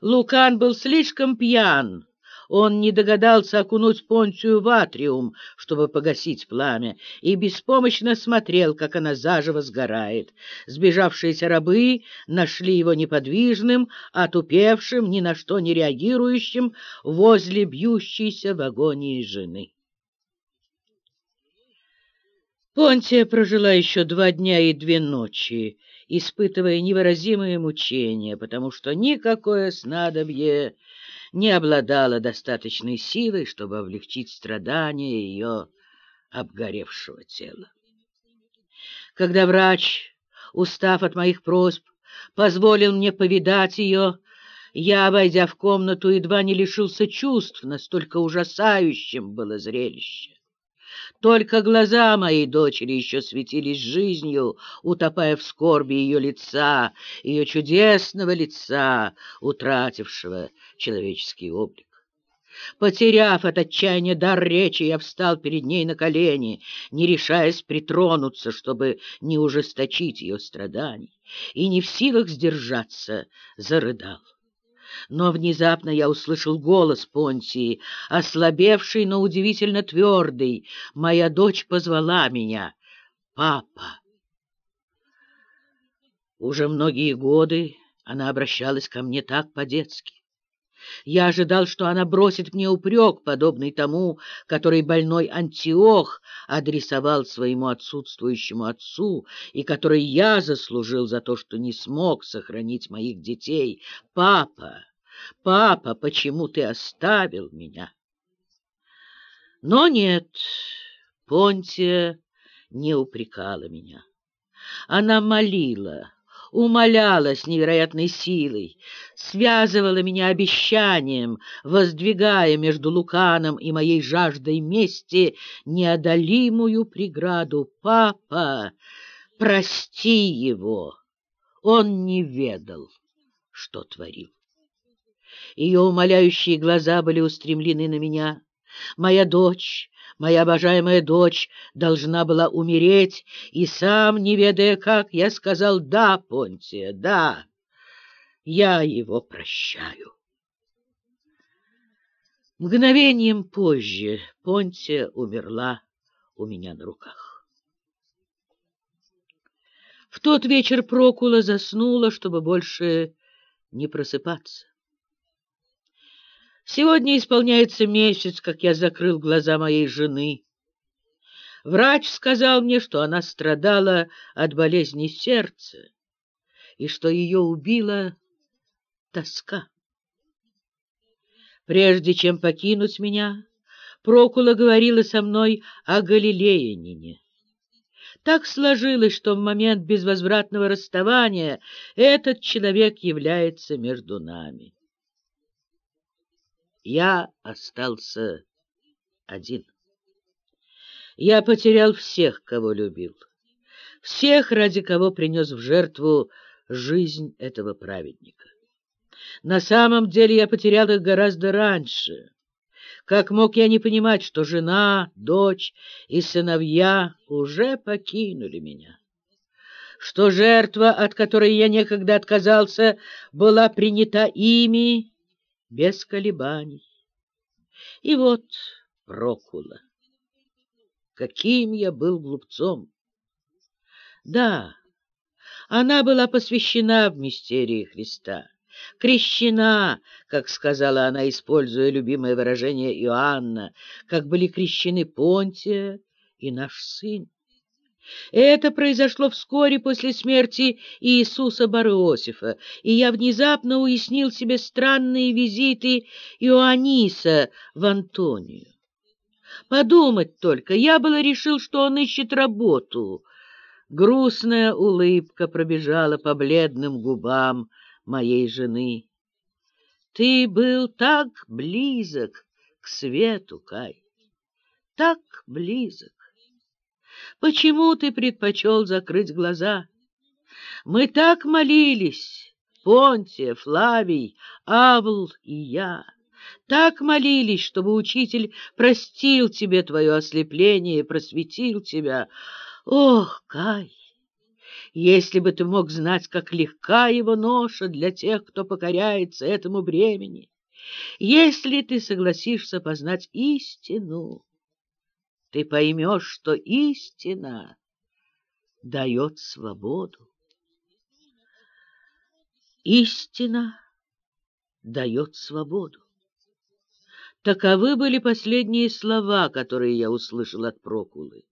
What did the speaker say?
Лукан был слишком пьян. Он не догадался окунуть Понтию в атриум, чтобы погасить пламя, и беспомощно смотрел, как она заживо сгорает. Сбежавшиеся рабы нашли его неподвижным, отупевшим, ни на что не реагирующим возле бьющейся в агонии жены. Понтия прожила еще два дня и две ночи, испытывая невыразимые мучения, потому что никакое снадобье не обладала достаточной силой, чтобы облегчить страдания ее обгоревшего тела. Когда врач, устав от моих просьб, позволил мне повидать ее, я, войдя в комнату, едва не лишился чувств, настолько ужасающим было зрелище. Только глаза моей дочери еще светились жизнью, утопая в скорби ее лица, ее чудесного лица, утратившего человеческий облик. Потеряв от отчаяния дар речи, я встал перед ней на колени, не решаясь притронуться, чтобы не ужесточить ее страданий, и не в силах сдержаться, зарыдал. Но внезапно я услышал голос Понтии, ослабевший, но удивительно твердый. Моя дочь позвала меня. «Папа!» Уже многие годы она обращалась ко мне так по-детски. Я ожидал, что она бросит мне упрек, подобный тому, который больной Антиох адресовал своему отсутствующему отцу, и который я заслужил за то, что не смог сохранить моих детей. «Папа! Папа, почему ты оставил меня?» Но нет, Понтия не упрекала меня. Она молила, умоляла с невероятной силой, связывала меня обещанием, воздвигая между Луканом и моей жаждой мести неодолимую преграду. «Папа, прости его!» Он не ведал, что творил. Ее умоляющие глаза были устремлены на меня. Моя дочь Моя обожаемая дочь должна была умереть, и сам, не ведая как, я сказал «да, Понтия, да, я его прощаю». Мгновением позже Понтия умерла у меня на руках. В тот вечер Прокула заснула, чтобы больше не просыпаться. Сегодня исполняется месяц, как я закрыл глаза моей жены. Врач сказал мне, что она страдала от болезни сердца и что ее убила тоска. Прежде чем покинуть меня, Прокула говорила со мной о Галилеянине. Так сложилось, что в момент безвозвратного расставания этот человек является между нами я остался один. Я потерял всех, кого любил, всех, ради кого принес в жертву жизнь этого праведника. На самом деле я потерял их гораздо раньше. Как мог я не понимать, что жена, дочь и сыновья уже покинули меня? Что жертва, от которой я некогда отказался, была принята ими без колебаний. И вот Прокула. Каким я был глупцом! Да, она была посвящена в мистерии Христа, крещена, как сказала она, используя любимое выражение Иоанна, как были крещены Понтия и наш сын. Это произошло вскоре после смерти Иисуса Бариосифа, и я внезапно уяснил себе странные визиты Иоанниса в Антонию. Подумать только, я было решил, что он ищет работу. Грустная улыбка пробежала по бледным губам моей жены. Ты был так близок к свету, Кай, так близок. Почему ты предпочел закрыть глаза? Мы так молились, Понтия, Флавий, Авл и я. Так молились, чтобы учитель простил тебе твое ослепление и просветил тебя. Ох, Кай, Если бы ты мог знать, как легка его ноша для тех, кто покоряется этому бремени, если ты согласишься познать истину, ты поймешь, что истина дает свободу. Истина дает свободу. Таковы были последние слова, которые я услышал от Прокулы.